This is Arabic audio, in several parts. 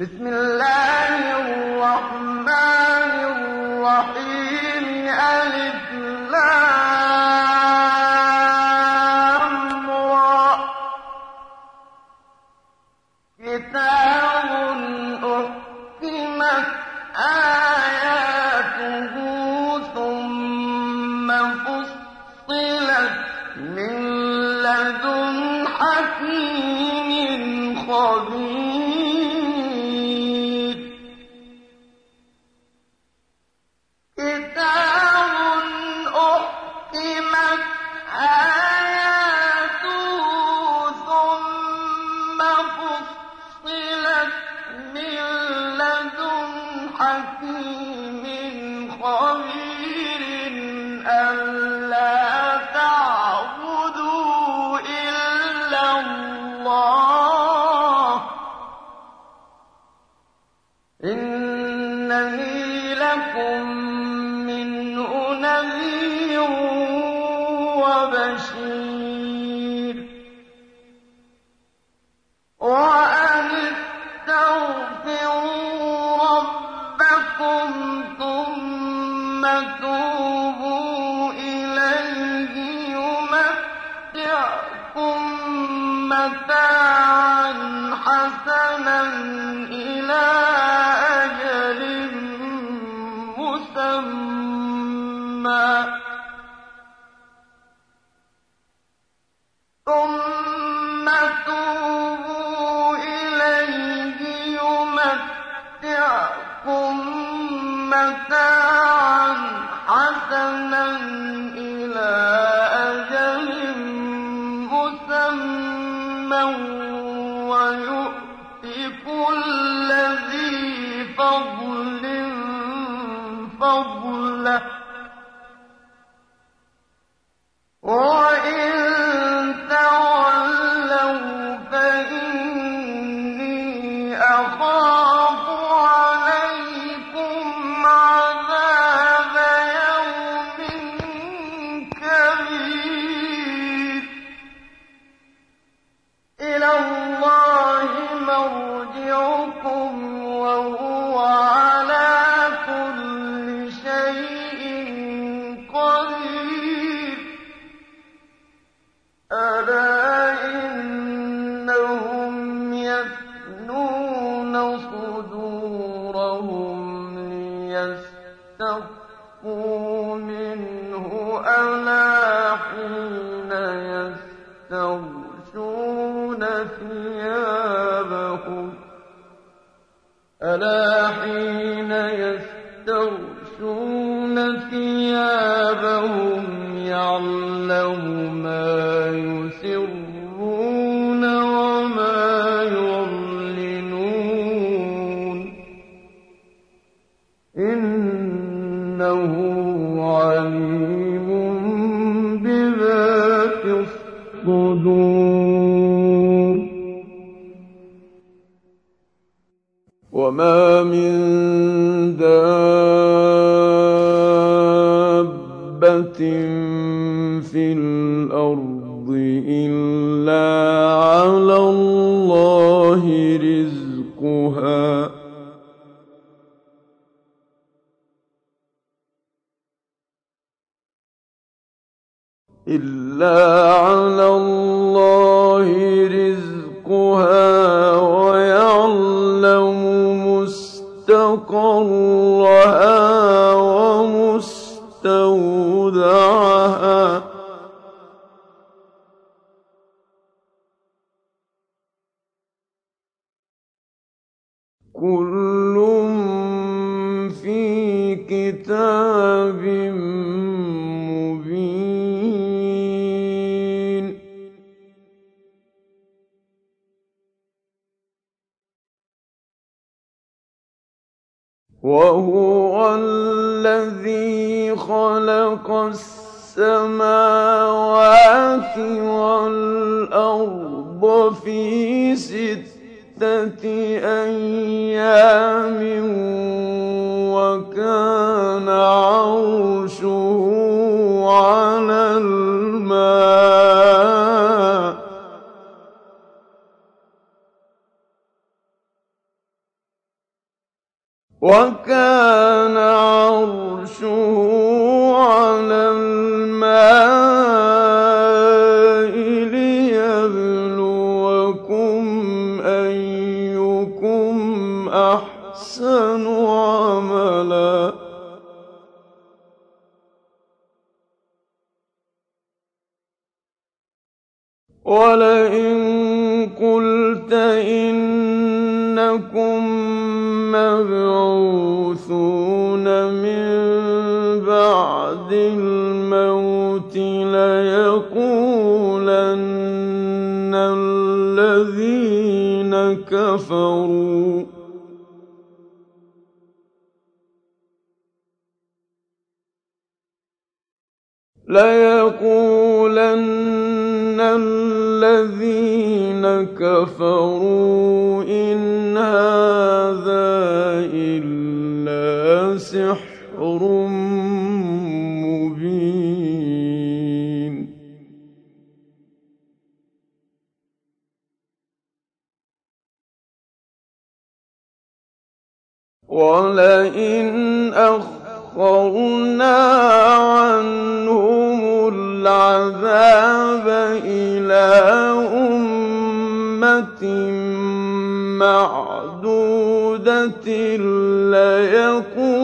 بسم الله الْعَذَابَ إِلَىٰ أُمَّةٍ مَّعْدُودَةٍ لَّيَقُولُنَّ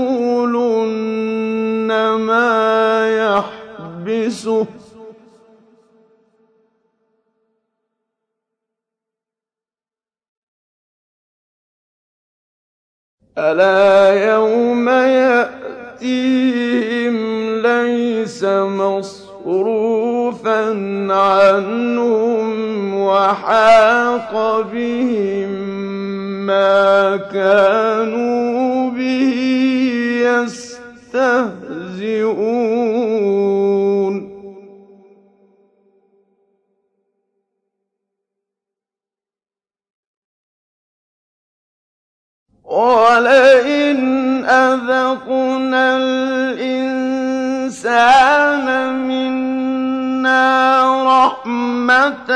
مَا يَحْبِسُهُ ۗ. أَلَا يَوْمَ يَأْتِيهِمْ لَيْسَ مَصْرُوفًا عَنْهُمْ وَحَاقَ بِهِم مَّا كَانُوا بِهِ يَسْتَهْزِئُونَ. وَلَئِنْ أَذَقْنَا الْإِنسَانَ مِنَّا رَحْمَةً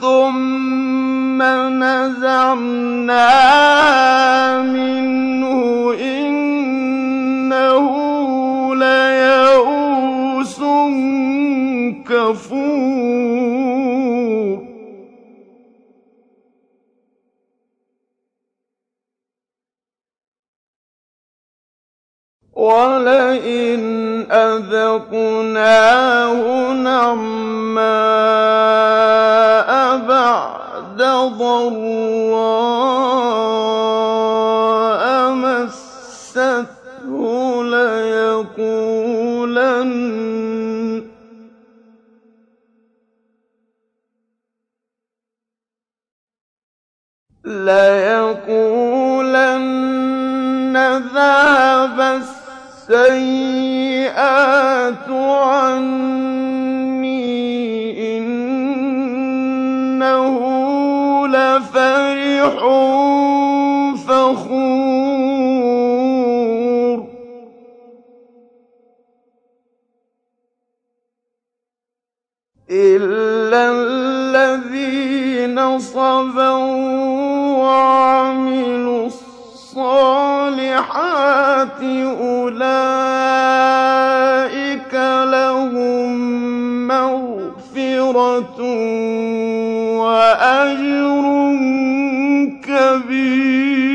ثُمَّ نَزَعْنَاهَا مِنْهُ إِنَّهُ لَيَئُوسٌ كَفُورٌ. وَلَئِنْ أَذَقْنَاهُ نَعْمَاءَ بَعْدَ ضَرَّاءَ مَسَّتْهُ لَيَقُولَنَّ ذَهَبَ السَّيِّئَاتُ عَنِّي إِنَّهُ لَفَرِحٌ فَخُورٌ. إِلَّا الَّذِينَ صَبَرُوا وَعَمِلُوا الصَّالِحَاتِ أُولَٰئِكَ لَهُم مَّغْفِرَةٌ وَأَجْرٌ كَبِيرٌ.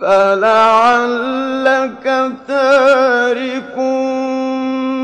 فَلَعَلَّكَ تَارِكٌ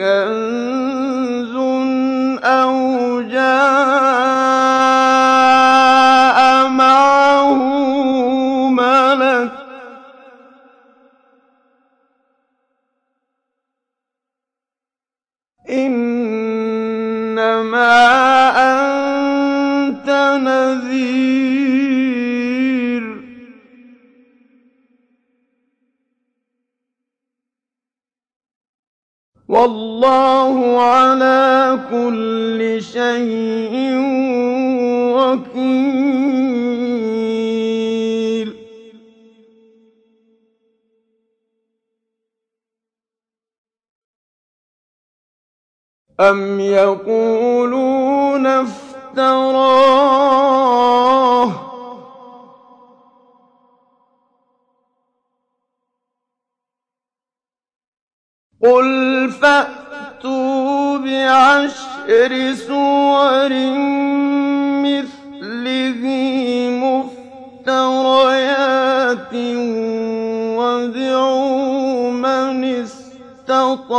عَلَيْهِ أَمْ يَقُولُونَ افْتَرَاهُ ۖ قُلْ فَأْتُوا بِعَشْرِ سُوَرٍ مِّثْلِهِ مُفْتَرَيَاتٍ وَادْعُوا مَنِ اسْتَطَعْتُم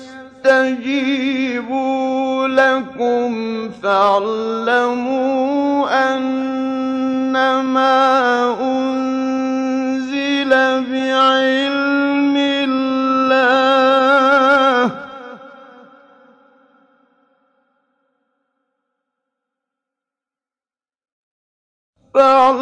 يَسْتَجِيبُوا لَكُمْ فَاعْلَمُوا أَنَّمَا أُنزِلَ بِعِلْمِ اللَّهِ. وَأَن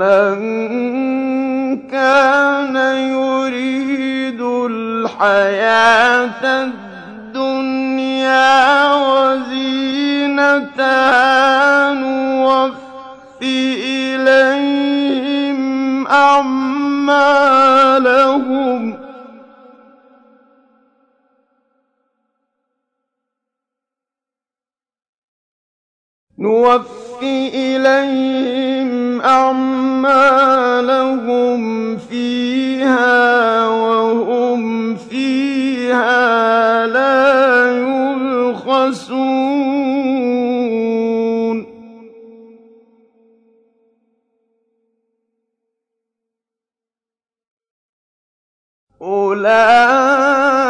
مَن كَانَ يُرِيدُ الْحَيَاةَ الدُّنْيَا وَزِينَتَهَا نُوَفِّ إِلَيْهِمْ أَعْمَالَهُمْ فِيهَا وَهُمْ فِيهَا لَا يُبْخَسُونَ. أُولَٰئِكَ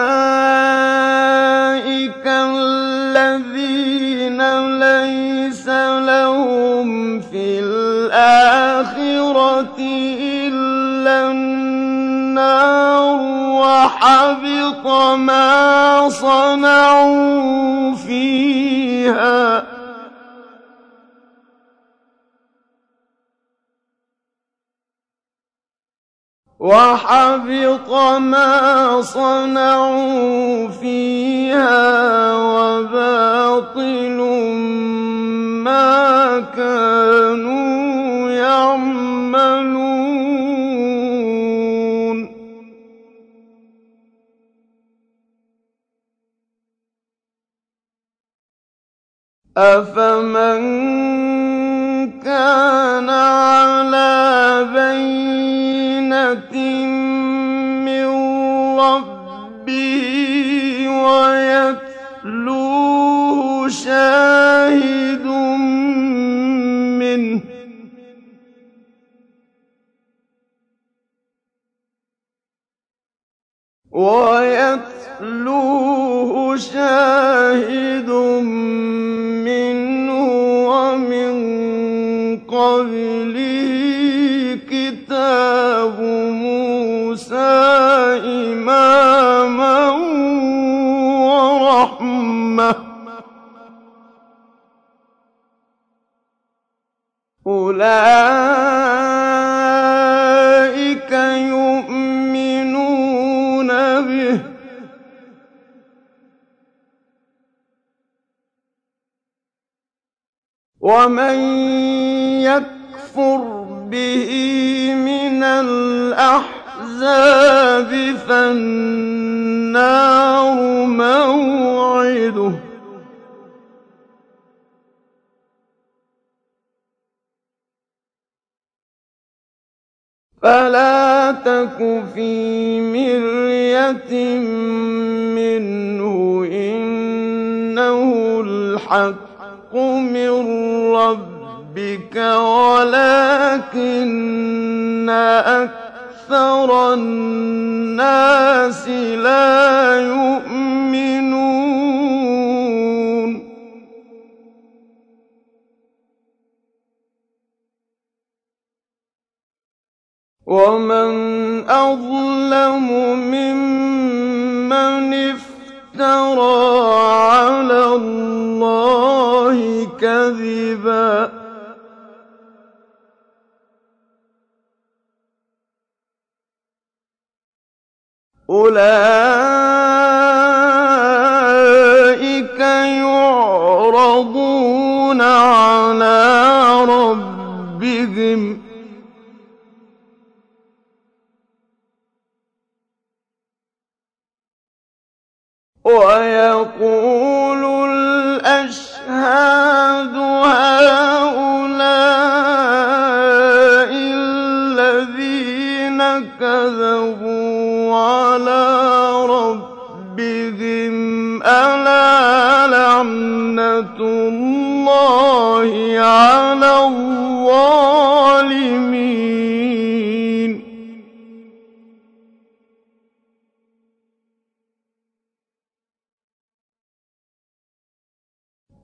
وَحَبِطَ مَا صَنَعُوا فِيهَا ۚ وَبَاطِلٌ مَّا كَانُوا يَعْمَلُونَ. أَفَمَن كَانَ عَلَىٰ بَيِّنَةٍ مِّن رَّبِّهِ وَيَتْلُوهُ شَاهِدٌ مِّنْهُ يتلوه شاهد منه ومن قبله كتاب موسى إماما ورحمة أولئك وَمَن يَكْفُرْ بِهِ مِنَ الْأَحْزَابِ فَالنَّارُ مَوْعِدُهُ ۚ فَلَا تَكُ فِي مِرْيَةٍ مِّنْهُ ۚ إِنَّهُ الْحَقُّ مِن رَّبِّكَ وَلَٰكِنَّ أَكْثَرَ النَّاسِ لَا يُؤْمِنُونَ. كَذِبًا ۚ. أُولَٰئِكَ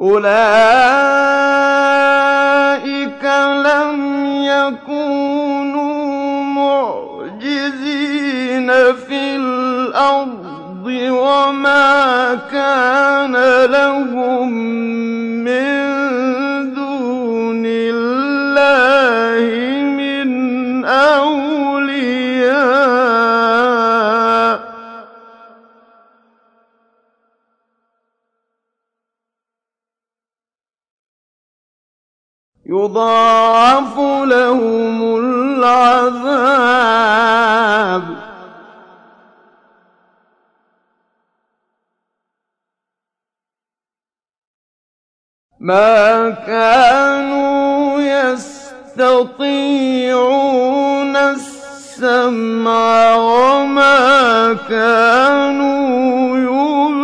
أُولَٰئِكَ لَمْ يَكُونُوا مُعْجِزِينَ فِي الْأَرْضِ وَمَا كَانَ لَهُم مِّن يُضَاعَفُ لَهُمُ الْعَذَابُ ۚ. مَا كَانُوا يَسْتَطِيعُونَ السَّمْعَ وَمَا كَانُوا يُبْصِرُونَ.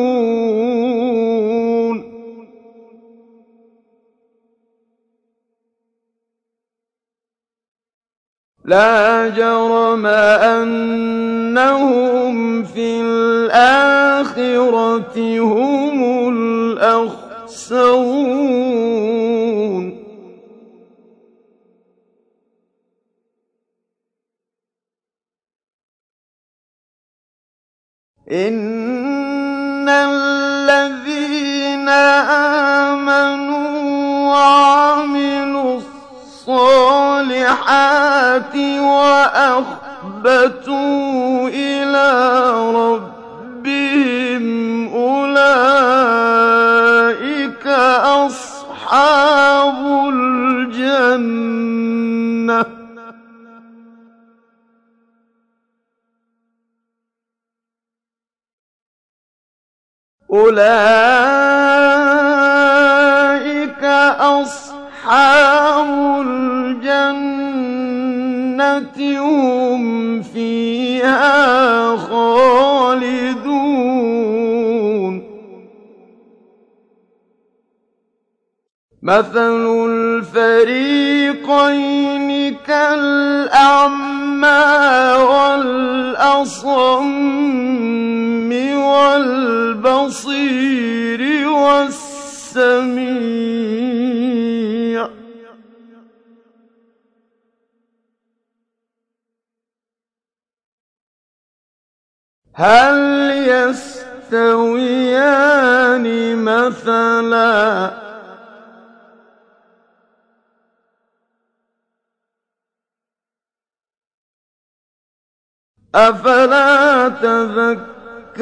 لَا جَرَمَ أَنَّهُمْ فِي الْآخِرَةِ هُمُ الْأَخْسَرُونَ. إِنَّ الَّذِينَ آمَنُوا وَعَمِلُوا الصَّالِحَاتِ الصالحات وأخبتوا إلى ربهم أولئك أصحاب الجنة أولئك أصحاب الجنة هُمْ فِيهَا خَالِدُونَ مَثَلُ الْفَرِيقَيْنِ كَالْأَعْمَىٰ وَالْأَصَمِّ وَالْبَصِيرِ وَالسَّمِيعِ ۚ هَلْ يَسْتَوِيَانِ مَثَلًا ۚ؟ أَفَلَا تَذَكَّرُونَ؟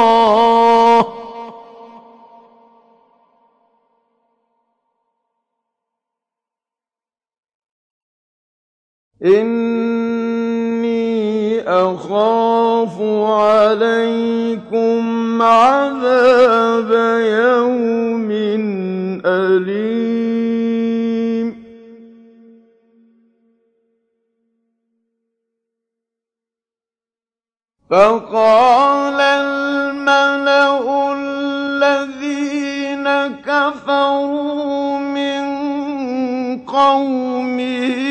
إِنِّي أَخَافُ عَلَيْكُمْ عَذَابَ يَوْمٍ أَلِيمٍ فَقَالَ الْمَلَأُ الَّذِينَ كَفَرُوا مِن قَوْمِهِ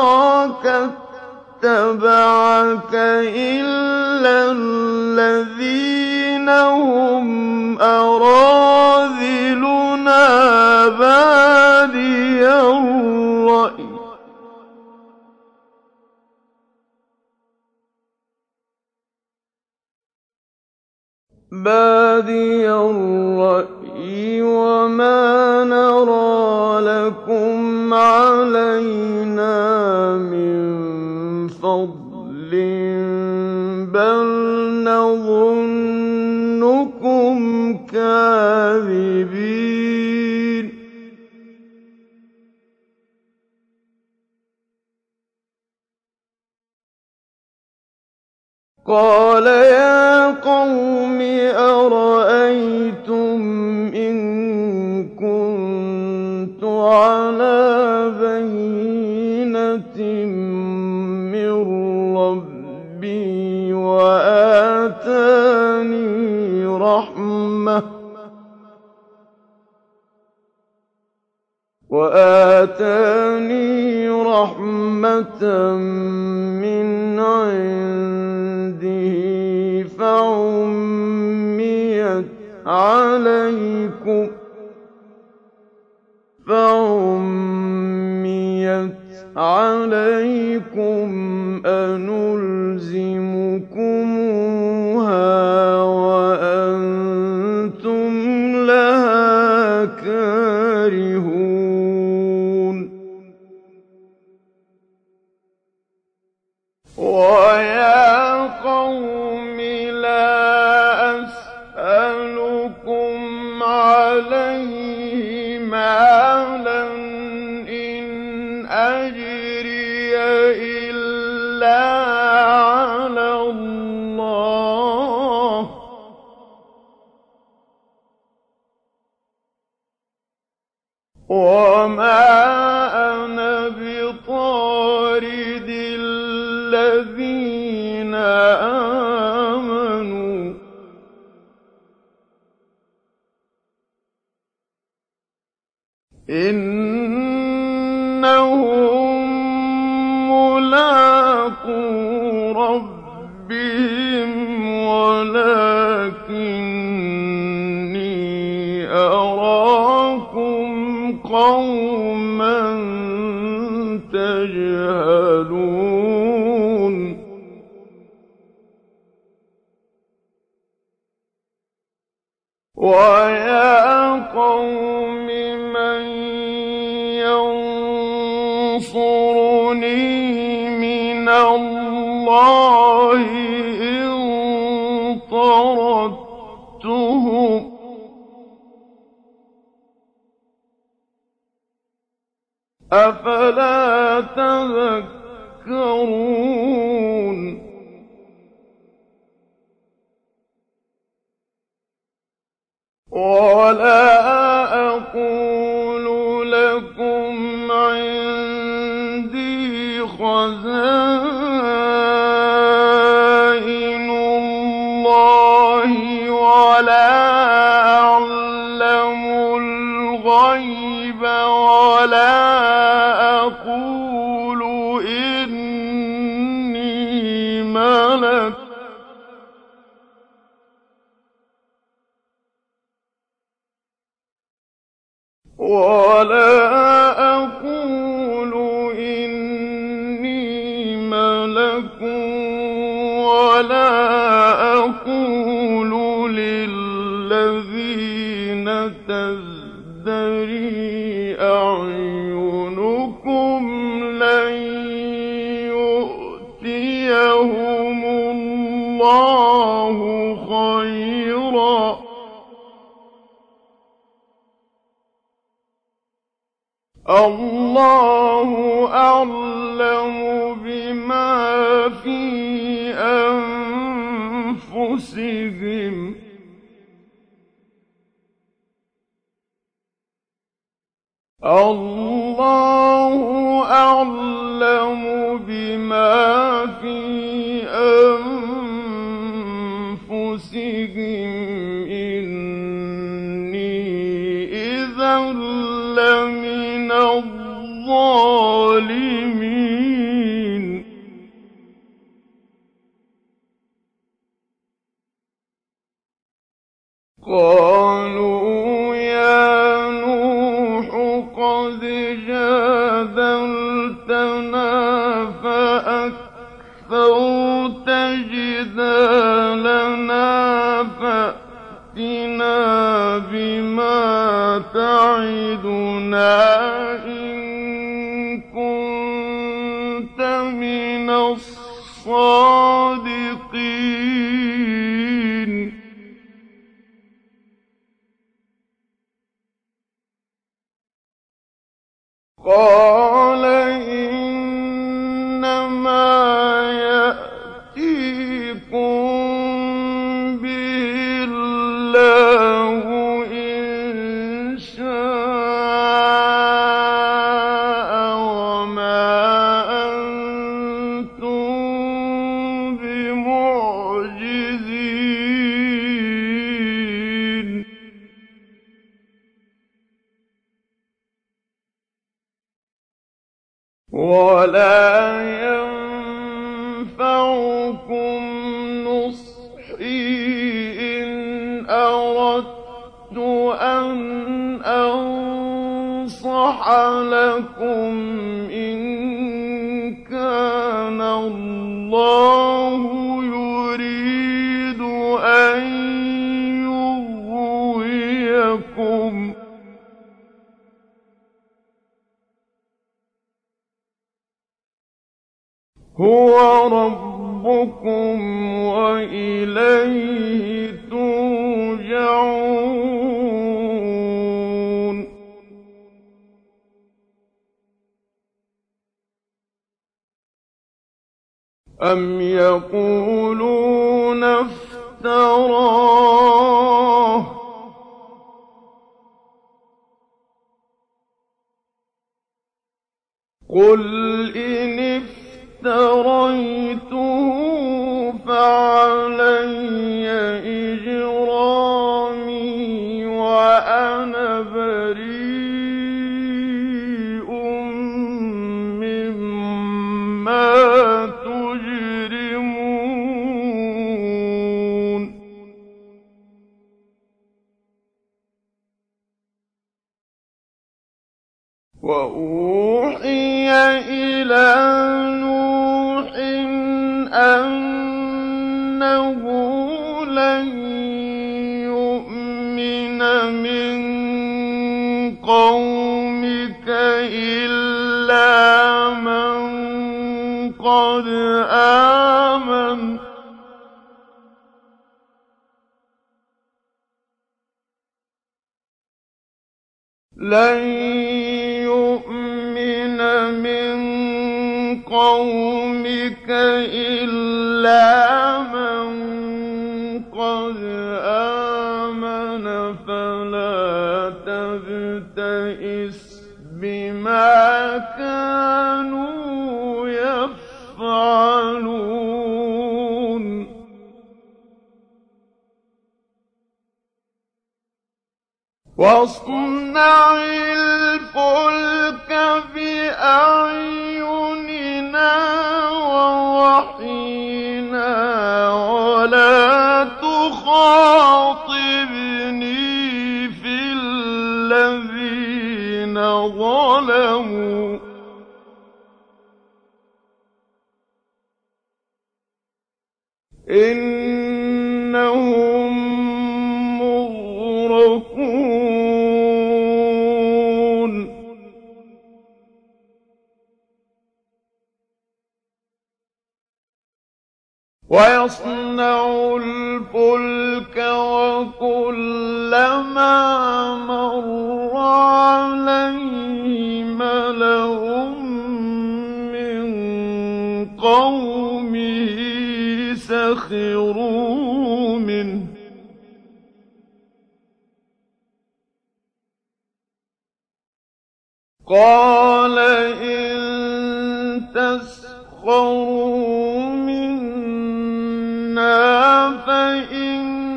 اتَّبَعَكَ إِلَّا الَّذِينَ هُمْ أَرَاذِلُنَا بَادِيَ الرَّأْيِ ۚ وَمَا نَرَىٰ لَكُمْ عَلَيْنَا مِن فَضْلٍ بَلْ نَظُنُّكُمْ كَاذِبِينَ قَالَ يَا قَوْمِ أَرَأَيْتُمْ إِن كُنتُ عَلَىٰ بَيِّنَةٍ مِّن رَّبِّي وَآتَانِي رَحْمَةً مِّنْ عِندِهِ فَعُمِّيَتْ عَلَيْكُمْ أَنُلْزِمُكُمُوهَا ولكني أراكم قوما تجهلون. ويا قوم أفلا تذكرون؟ ولا تَعِدُنَا إنهم ويصنع الفلك وكلما مر عليه سخروا منه قال إن تسخروا منا فإنا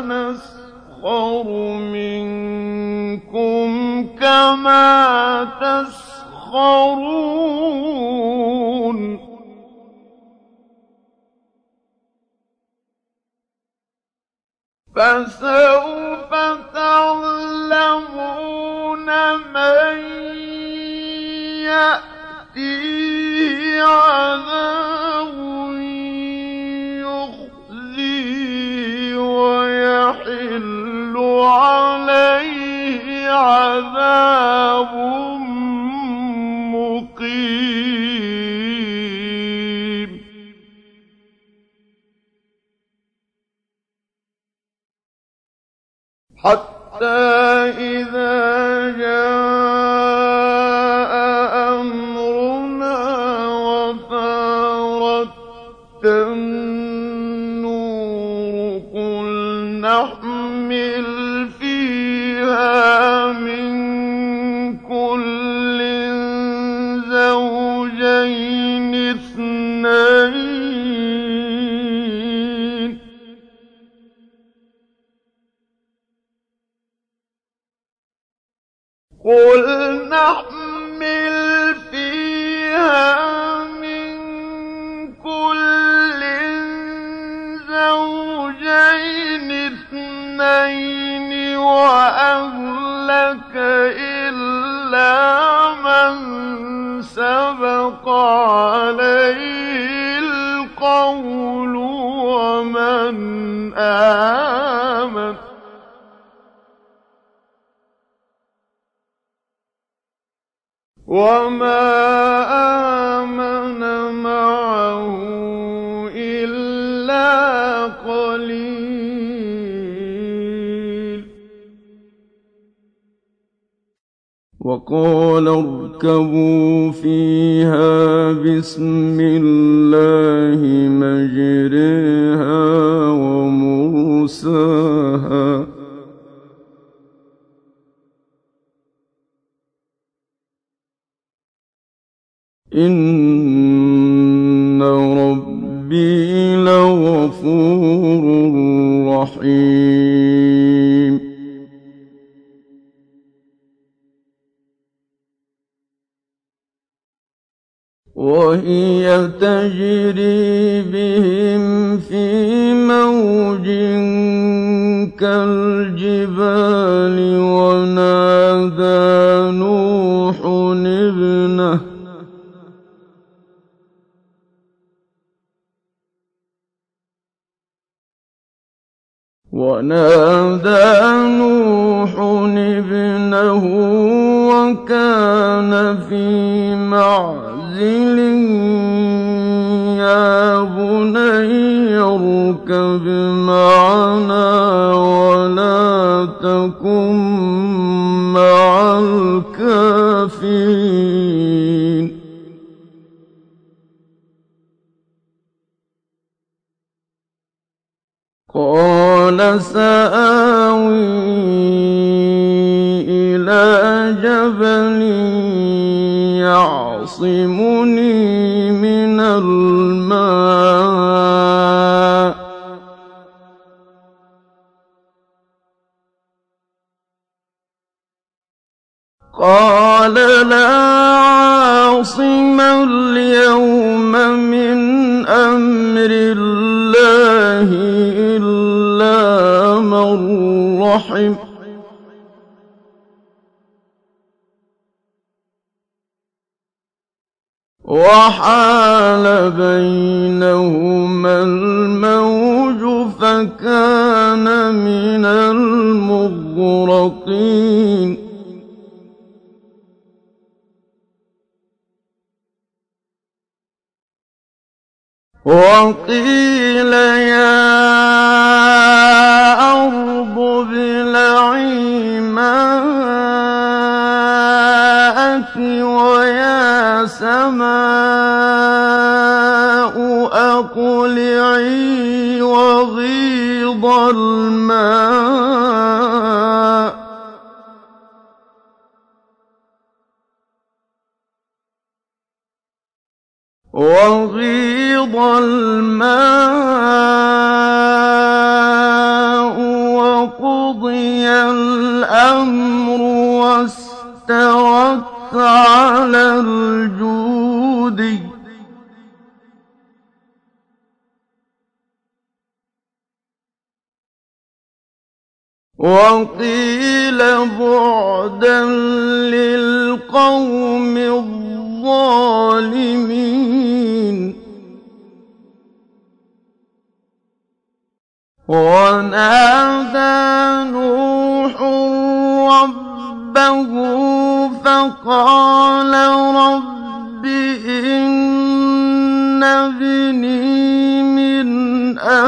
نسخر منكم كما تسخرون. فسوف تعلمون من يأتيه عذاب يخزيه ويحل عليه عذاب مقيم. حتى إذا جاء أمرنا وفارت النور قل نحمل فيها من قل نحمل فيها من كل زوجين اثنين وأهلك إلا من سبق عليه القول ومن آمن وما آمن معه إلا قليل. وقال اركبوا فيها بسم الله مجريها ومرساها إن ربي لغفور رحيم وهي تجري بهم في موج كالجبال ونادى ونادى نوح ابنه وكان في معزل يا بني اركب معنا ولا تكن مع الكافرين. قال سآوي إلى جبل يعصمني من الماء. قال لا عاصم اليوم رحم وحال بينهما الموج فكان من المغرقين. وقيل يا ويا سماء أقلعي وغيض الماء وغيض الماء وقضي الأمر واستوت على الجود وقيل بعدا للقوم الظالمين. ونادى نوح ربه فقال رب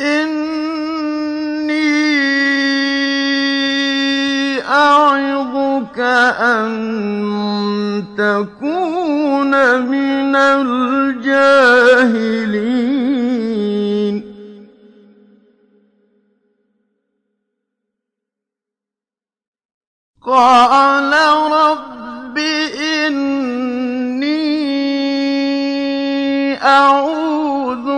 إني أعظك أن تكون من الجاهلين. قال رب إني أعوذ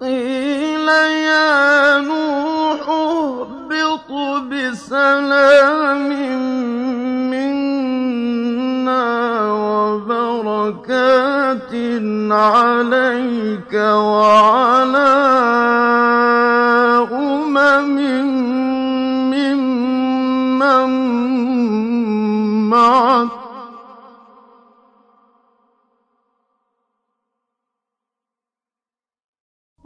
قيل يا نوح اهبط بسلام منا وبركات عليك وعلى أمم ممن معك.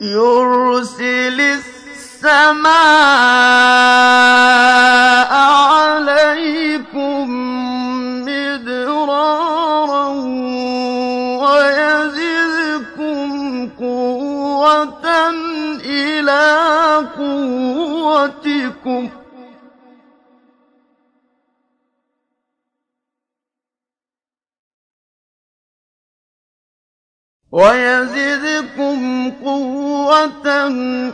يرسل السماء عليكم مدرارا ويزدكم قوة إلى قوتكم ويزدكم قوة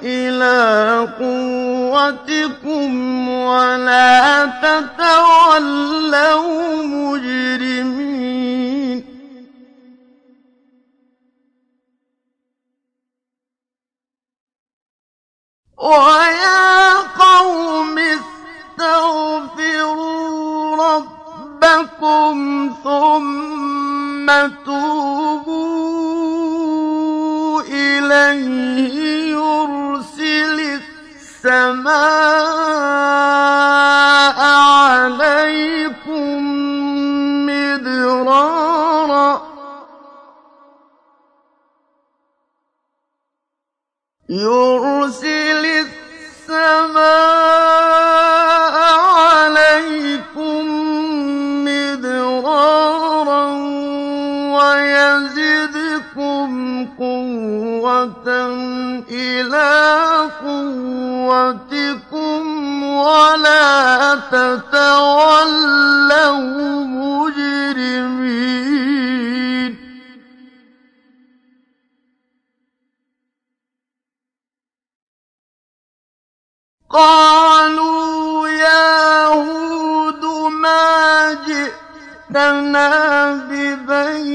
إلى قوتكم ولا تتولوا مجرمين. ويا قوم استغفروا ربكم ثم توبوا. إليه يرسل السماء عليكم مدرارا. يرسل السماء إلى قوتكم ولا تتولوا مجرمين. قالوا يا هود ما جئتنا ببينة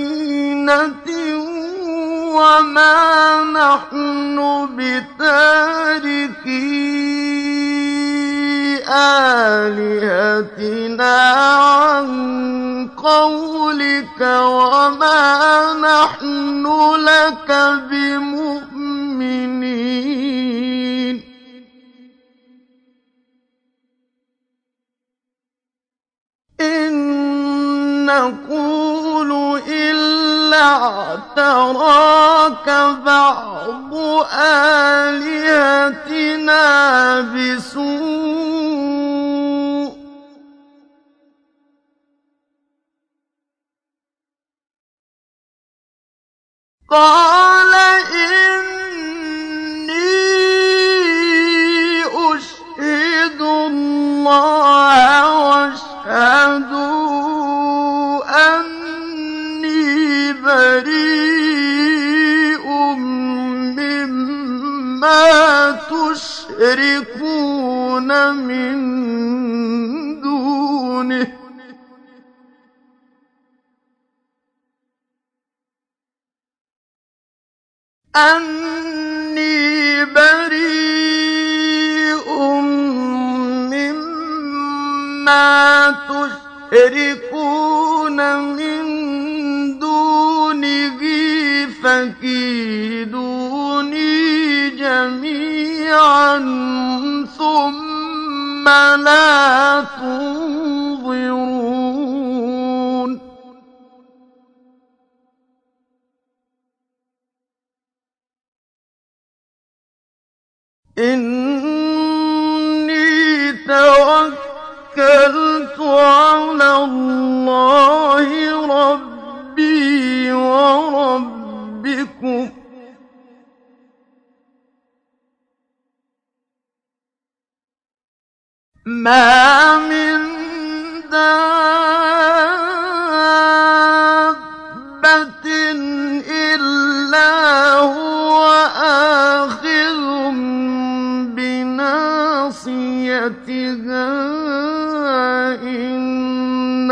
وما نحن بتاركي آلهتنا عن قولك وما نحن لك بمؤمنين إن إلا اعتراك بعض آلهتنا بسوء. قال إني أشهد الله واشهدوا أني بريء مما تشركون من دونه. أني بريء مما تشركون من فكيدوني جميعا ثم لا تنظرون. إني توكلت على الله وربكم. ما من دابة إلا هو آخذ بناصيتها. إن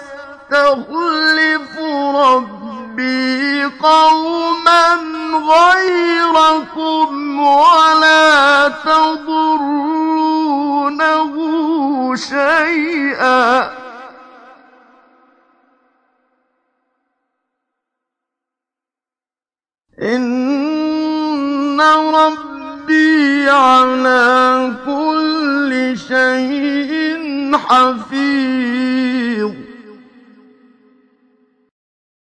ويستخلف ربي قوما غير خيركم ولا تضرونه شيئا. إن ربي على كل شيء حفيظ.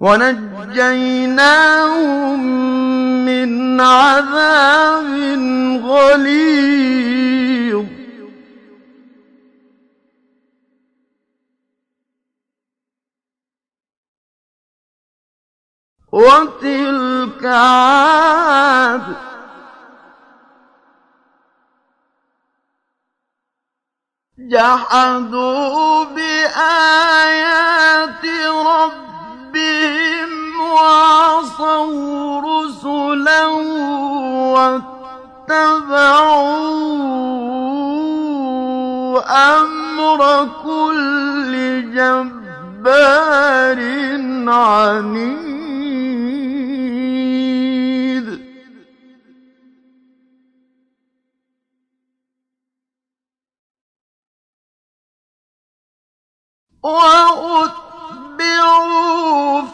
ونجيناهم من عذاب غليظ. وتلك عاد. جحدوا بآيات ربهم وعصوا رسلا واتبعوا أمر كل جبار عنيد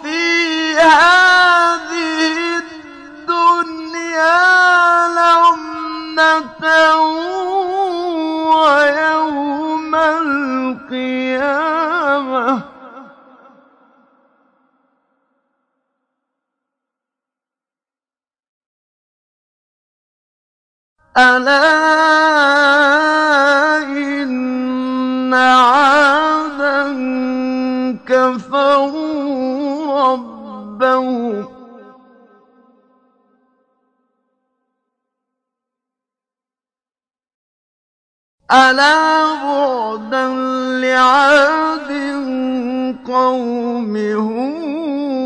في هذه الدنيا لعنة ويوم القيامة ألا إن عادا كفروا ربهم. ألا بعدا لعاد قوم هود؟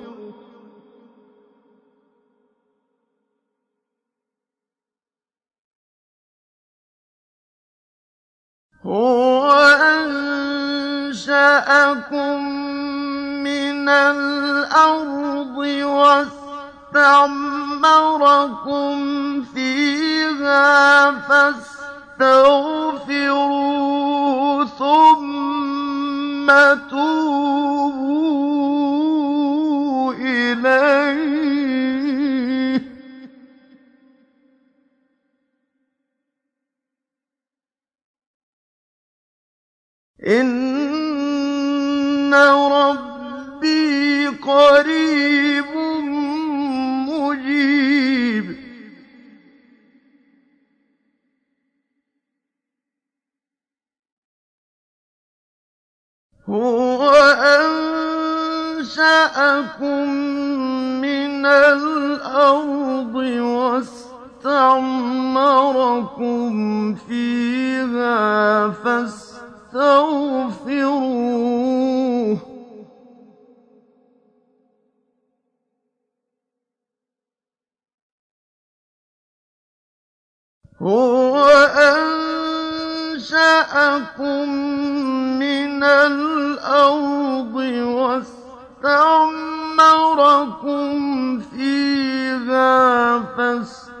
هو أنشأكم من الأرض واستعمركم فيها فاستغفروه ثم توبوا إليه. إن ربي قريب مجيب هو أنشأكم من الأرض واستعمركم فيها فاستغفروه. هو أنشأكم من الأرض واستعمركم فيها فاستغفروه.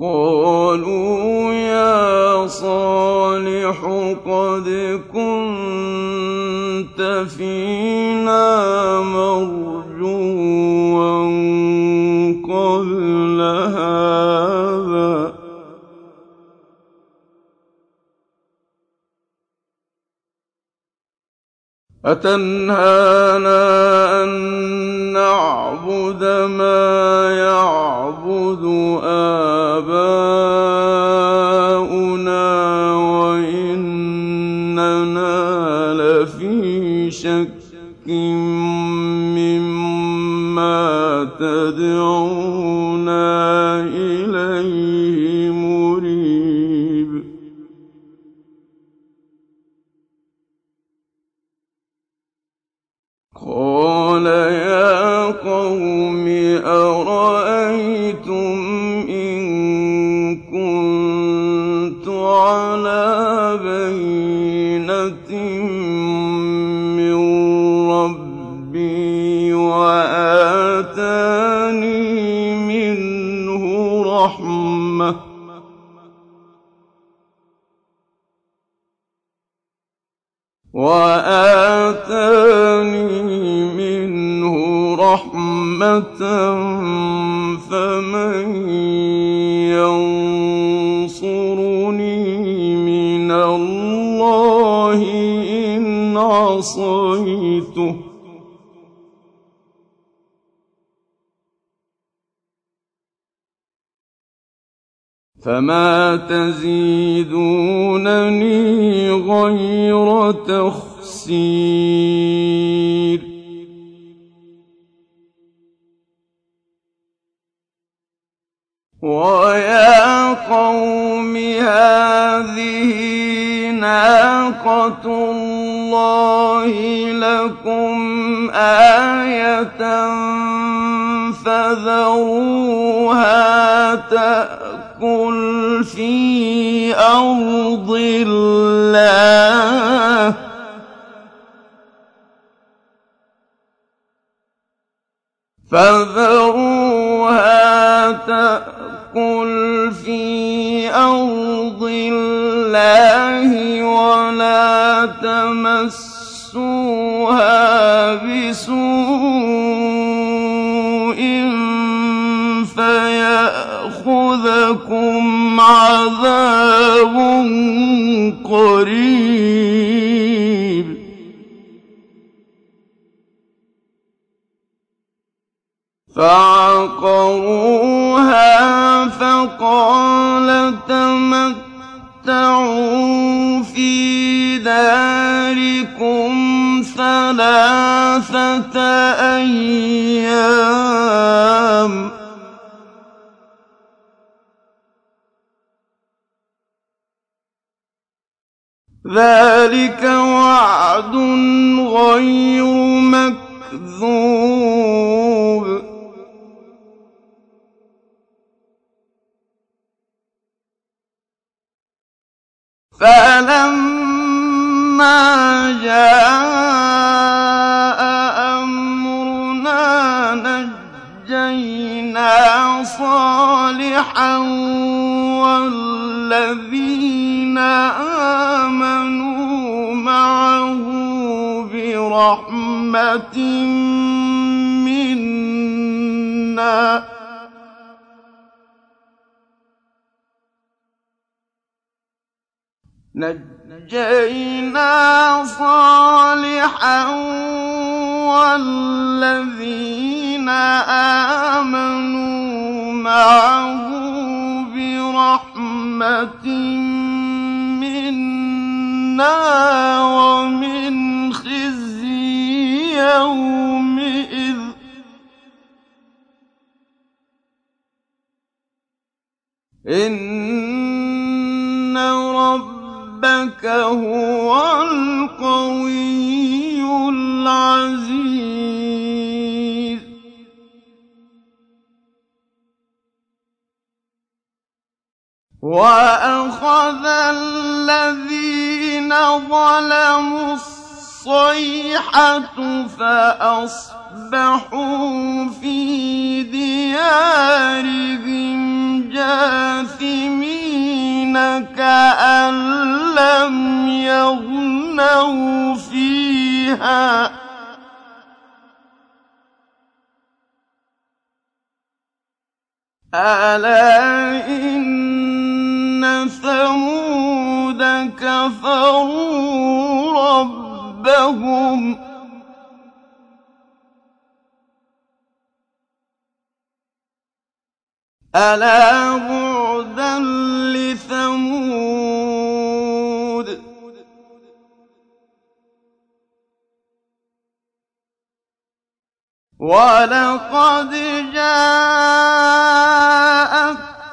قالوا يا صالح قد كنت فينا مرجوا قبل هذا. أتنهانا أن نعبد ما يعبد آباؤنا وإننا لفي شك مما تدعونا وآتاني منه رحمة فمن ينصرني من الله إن عصيته فما تزيدونني غير تخسير ويا قوم هذه ناقة الله لكم آية فذروها في أرض الله. فذروها تأكل في أرض الله ولا تمسوها فيأخذكم عذاب قريب. فعقروها فقال تمتعوا في داركم ثلاثة أيام. ذلك وعد غير مكذوب. فلما جاء أمرنا نجينا صالحا والذين آمنوا معه برحمة منا. نجينا صالحا والذين آمنوا معه برحمة منا ومن خزي يومئذ. إن ربك هو القوي العزيز. وأخذ الذين ظلموا الصيحة فأصبحوا في ديارهم جاثمين كأن لم يغنوا فيها. ألا إن إن ثمود كفروا ربهم ألا بعدا لثمود ولقد جاءت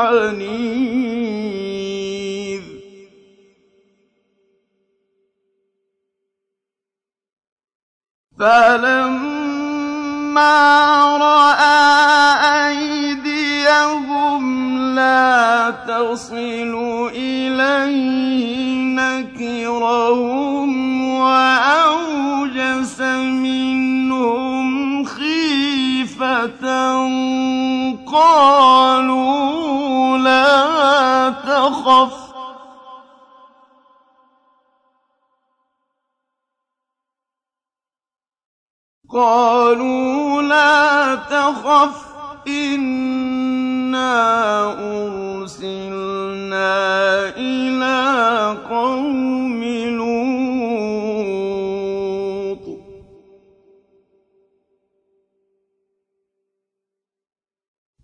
حنيذ فلما رأى أيديهم لا تصل إليه نكرهم وأوجس منهم خيفة قالوا لا تخف. قالوا لا تخف. إنا أرسلنا إلى قوم لوط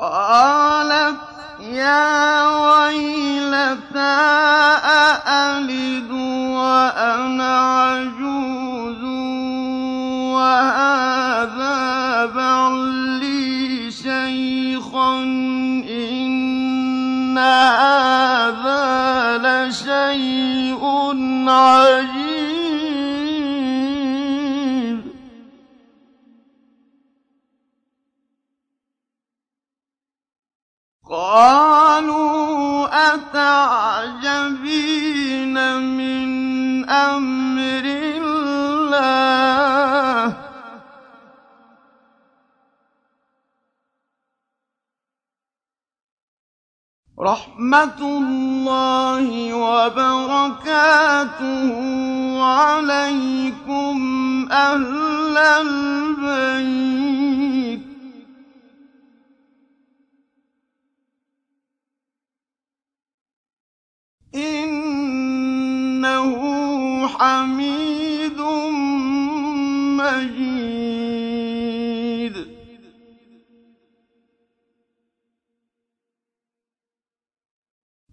قالت يا ويلتى وأنا عجوز وهذا إن هذا لشيء عجيب رحمة الله وبركاته عليكم أهل البيت. إنه حميد مجيد.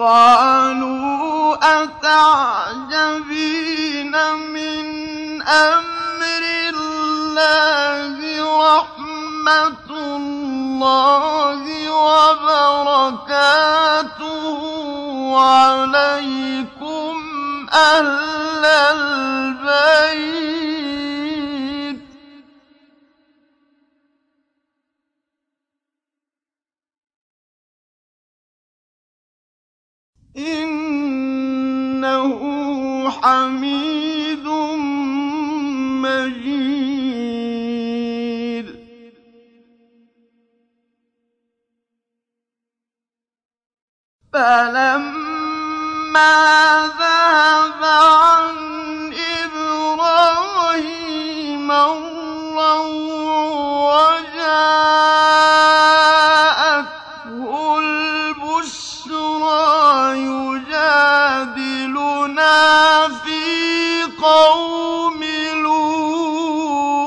قالوا أتعجبين من أمر الله رحمة الله وبركاته عليكم أهل البيت إن حميد مجيد. فلما ذهب عن إبراهيم الروع وجاءته البشرى يجادلنا في قوم لوط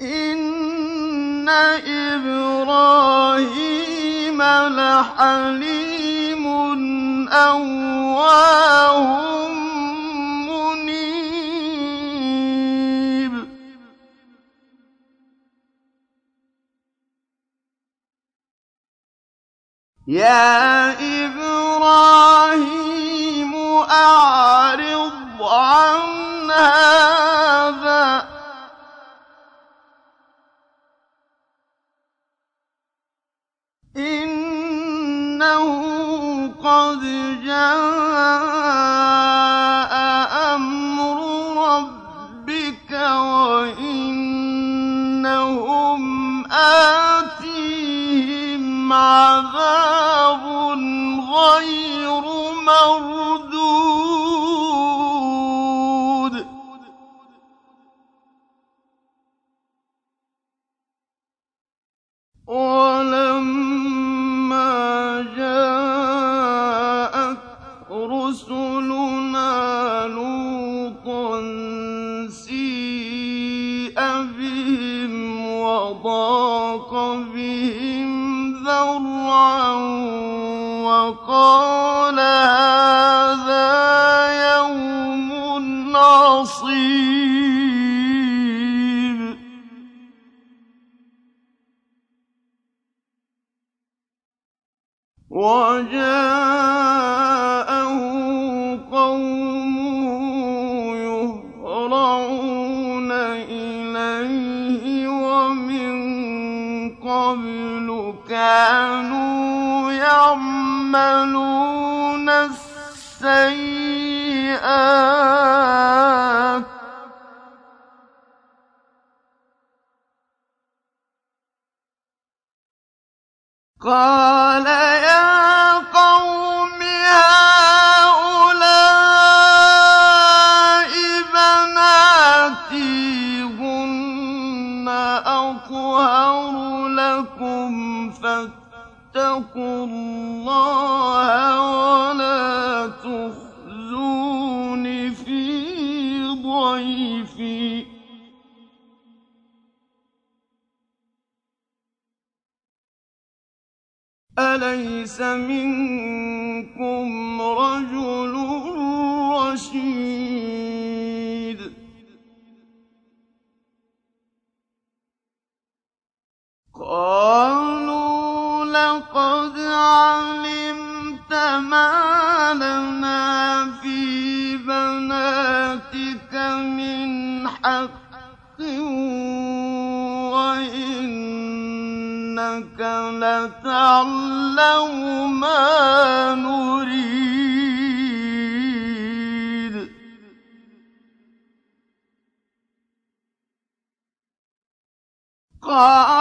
إن إبراهيم لحليم أواه يا إبراهيم أعرض عن هذا مردود. ولما جاءت رسلنا لوطا سيء بهم وضاق بهم ذرعا وقال عصيب وجاءه يهرعون إليه ومن قبل كانوا يعملون السيئات قال أليس منكم رجل رشيد. قالوا لقد علمت ما لنا لتعلم ما نريد. قال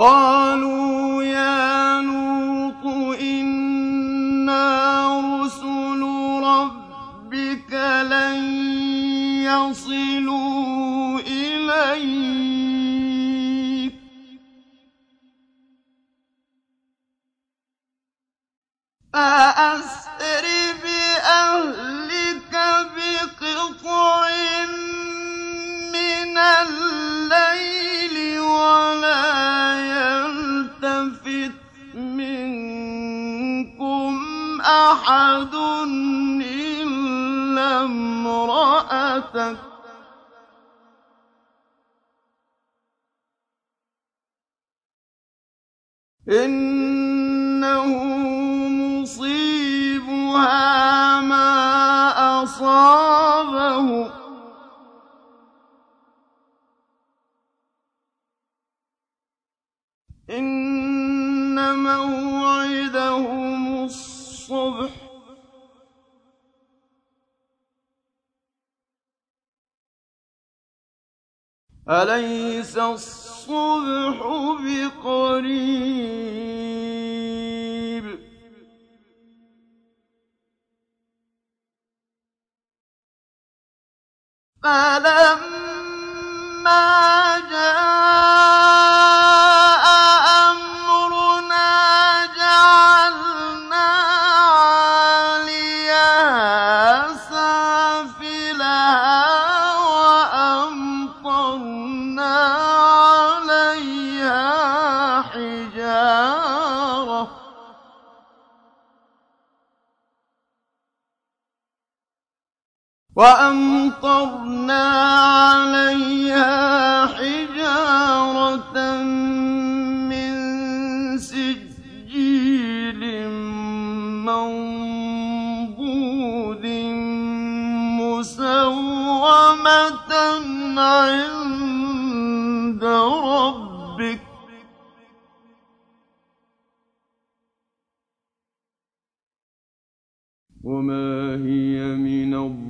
قالوا يا لوط إنا رسل ربك لن يصلوا إليك. فأسر بأهلك بقطع من أحد إلا امرأتك. إنه مصيبها ما أصابه. إن موعدهم الصبح الصُّبْحُ ۚ. أَلَيْسَ الصُّبْحُ بِقَرِيبٍ؟ فَلَمَّا جَاءَ وَأَمْطَرْنَا عَلَيْهَا حِجَارَةً مِّن سِجِّيلٍ مَّنضُودٍ مُّسَوَّمَةً عِندَ رَبِّكَ ۖ. وَمَا هِيَ مِنَ الظَّالِمِينَ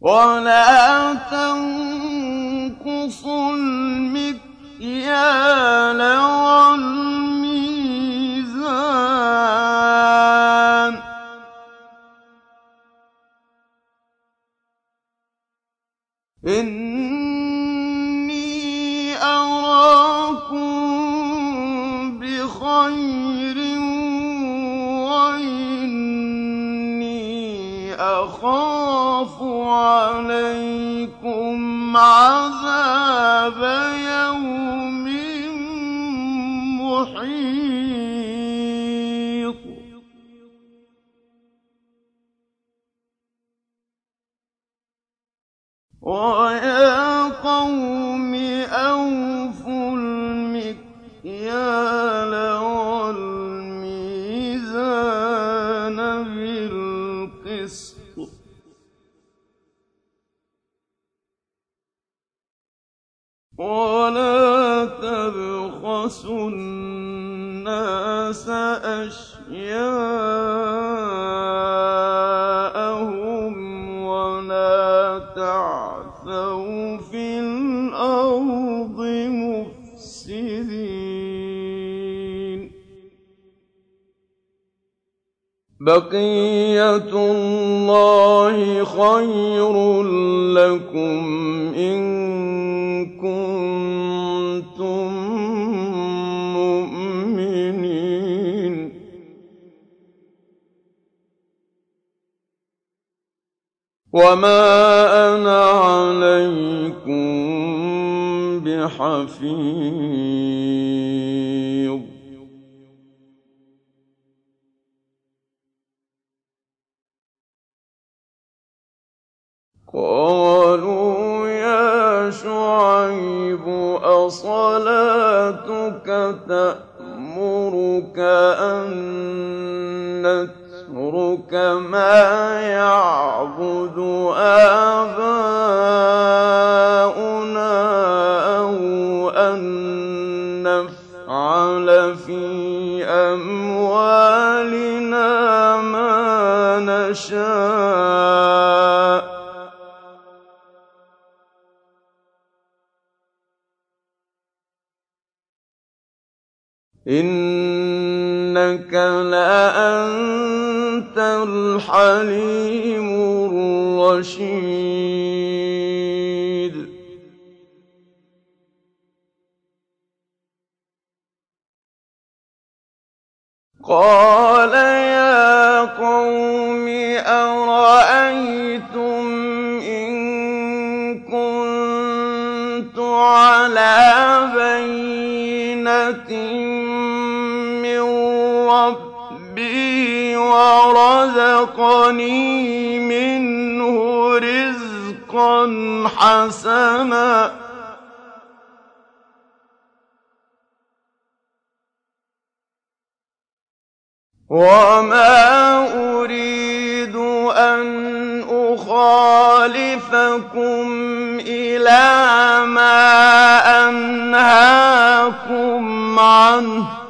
وَلَا تَنقُصُوا في رِزْقًا حَسَنًا. وَمَا أُرِيدُ أَنْ أُخَالِفَكُمْ إِلَىٰ مَا أَنْهَاكُمْ عَنْهُ ۚ.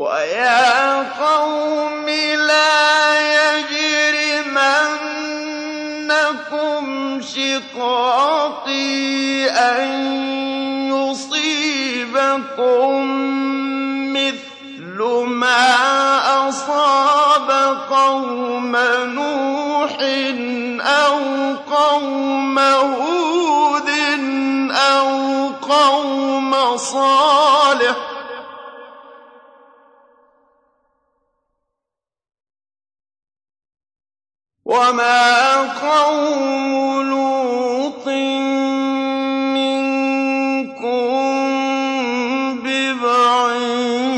وَيَا قَوْمِ لَا يَجْرِمَنَّكُمْ أَن يُصِيبَكُم مِّثْلُ مَا أَصَابَ قَوْمَ نُوحٍ أَوْ قَوْمَ أَوْ قَوْمَ صَالِحٍ ۚ وَمَا قَوْمُ لُوطٍ مِّنكُم بِبَعِيدٍ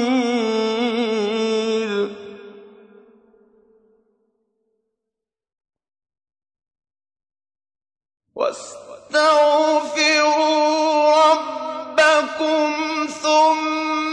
وَاسْتَغْفِرُوا رَبَّكُمْ ثُمَّ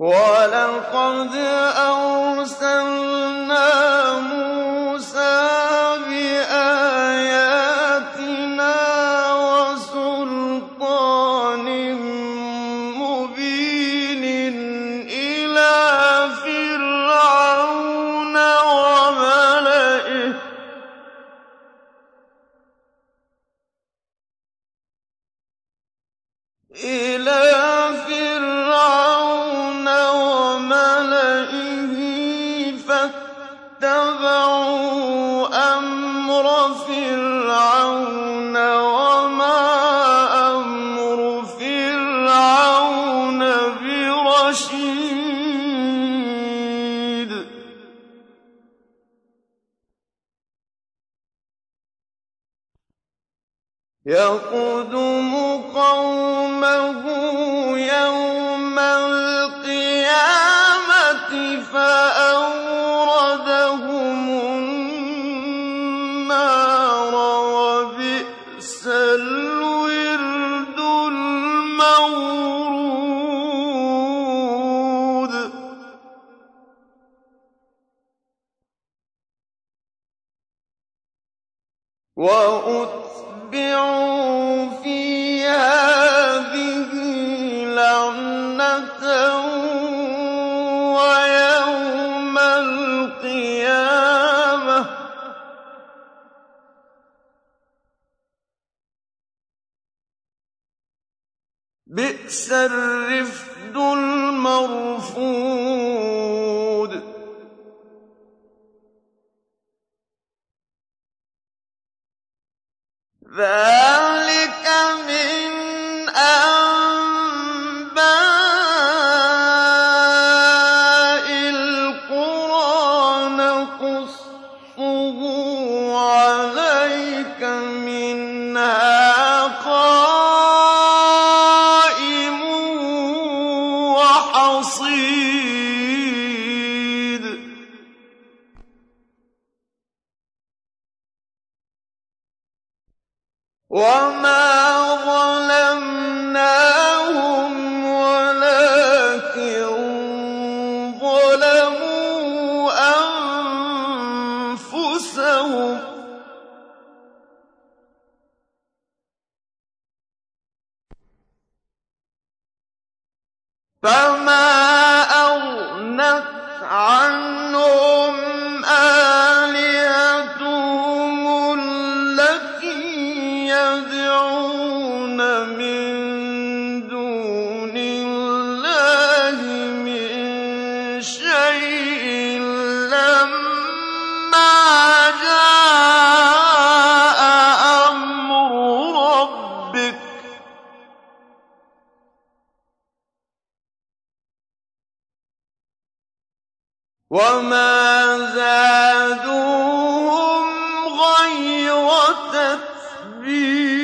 وَلَقَدْ أَرْسَلْنَا وَمَا زَادُوهُمْ غَيْرَ تَتْبِيبٍ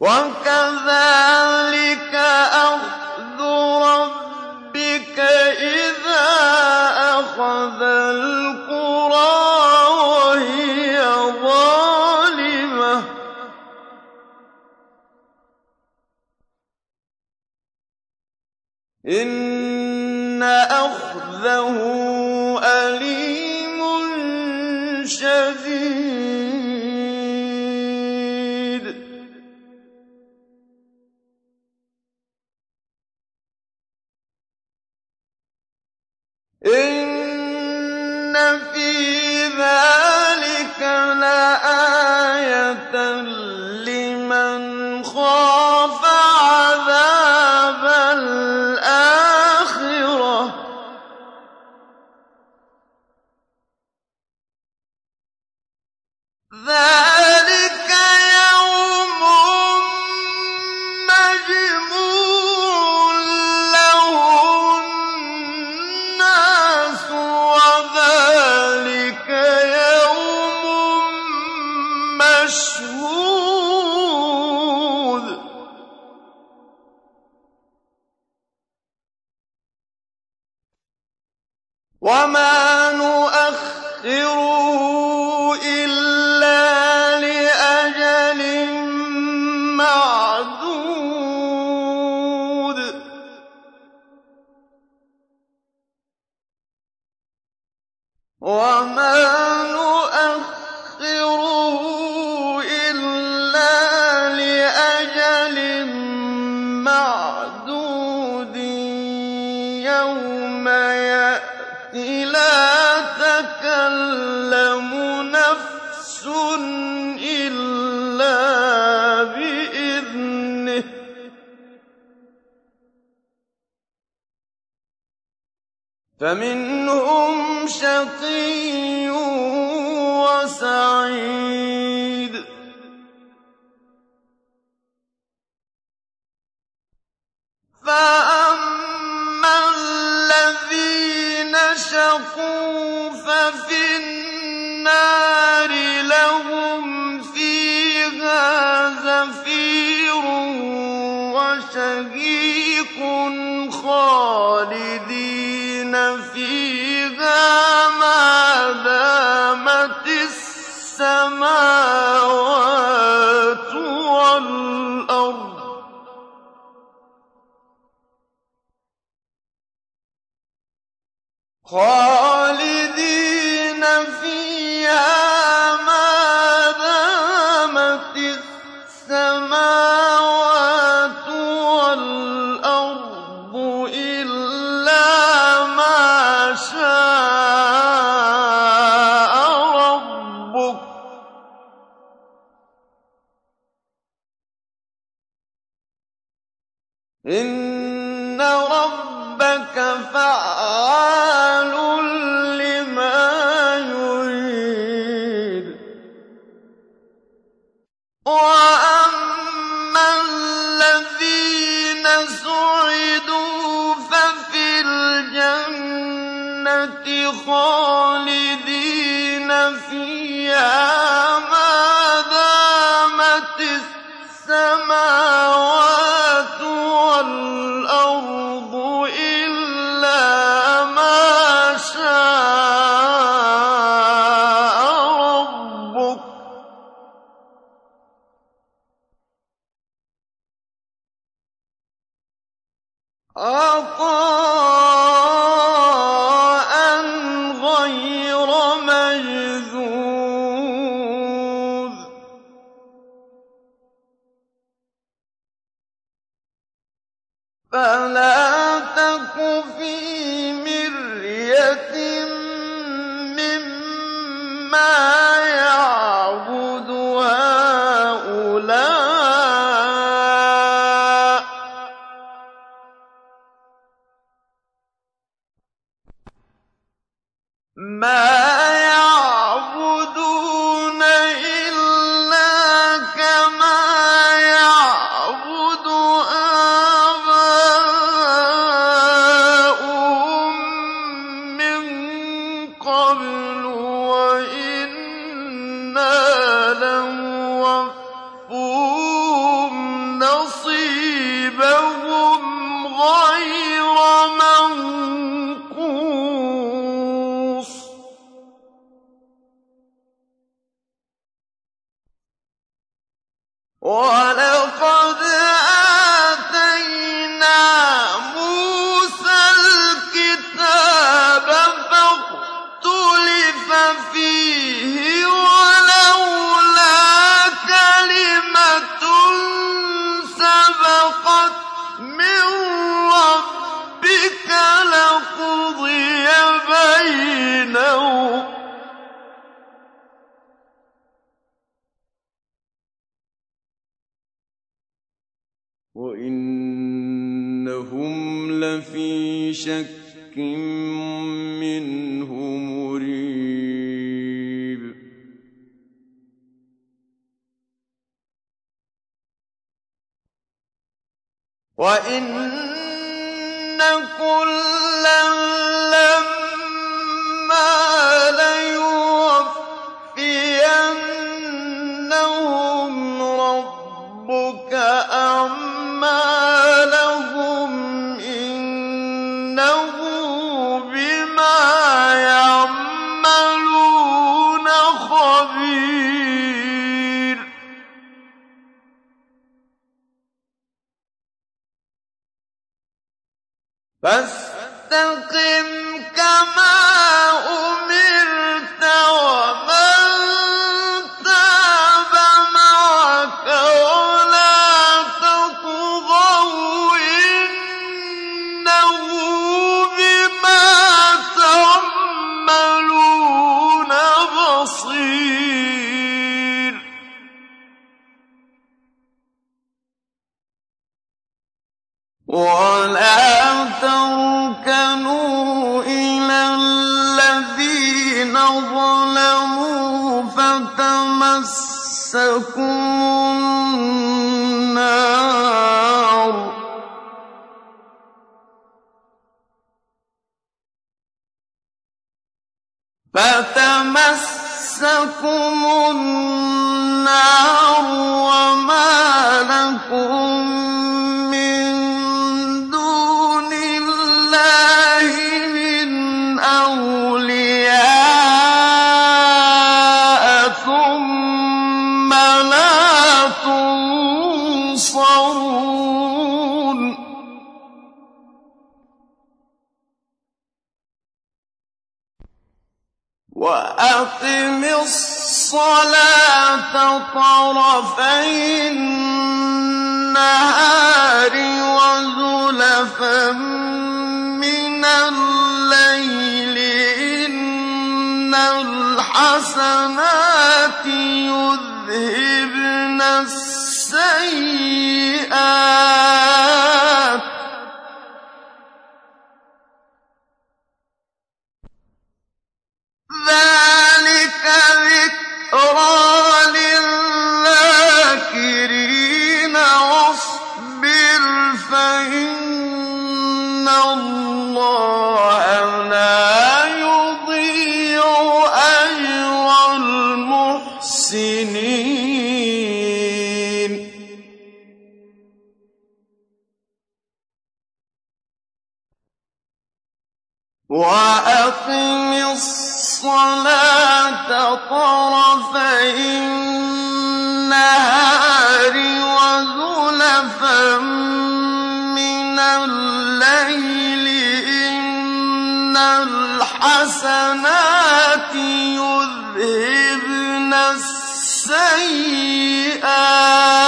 وَكَذَٰلِكَ خَالِدِينَ وَإِنَّ كُلًّا السَّيِّئَاتِ ۚ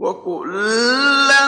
وَكُلًّا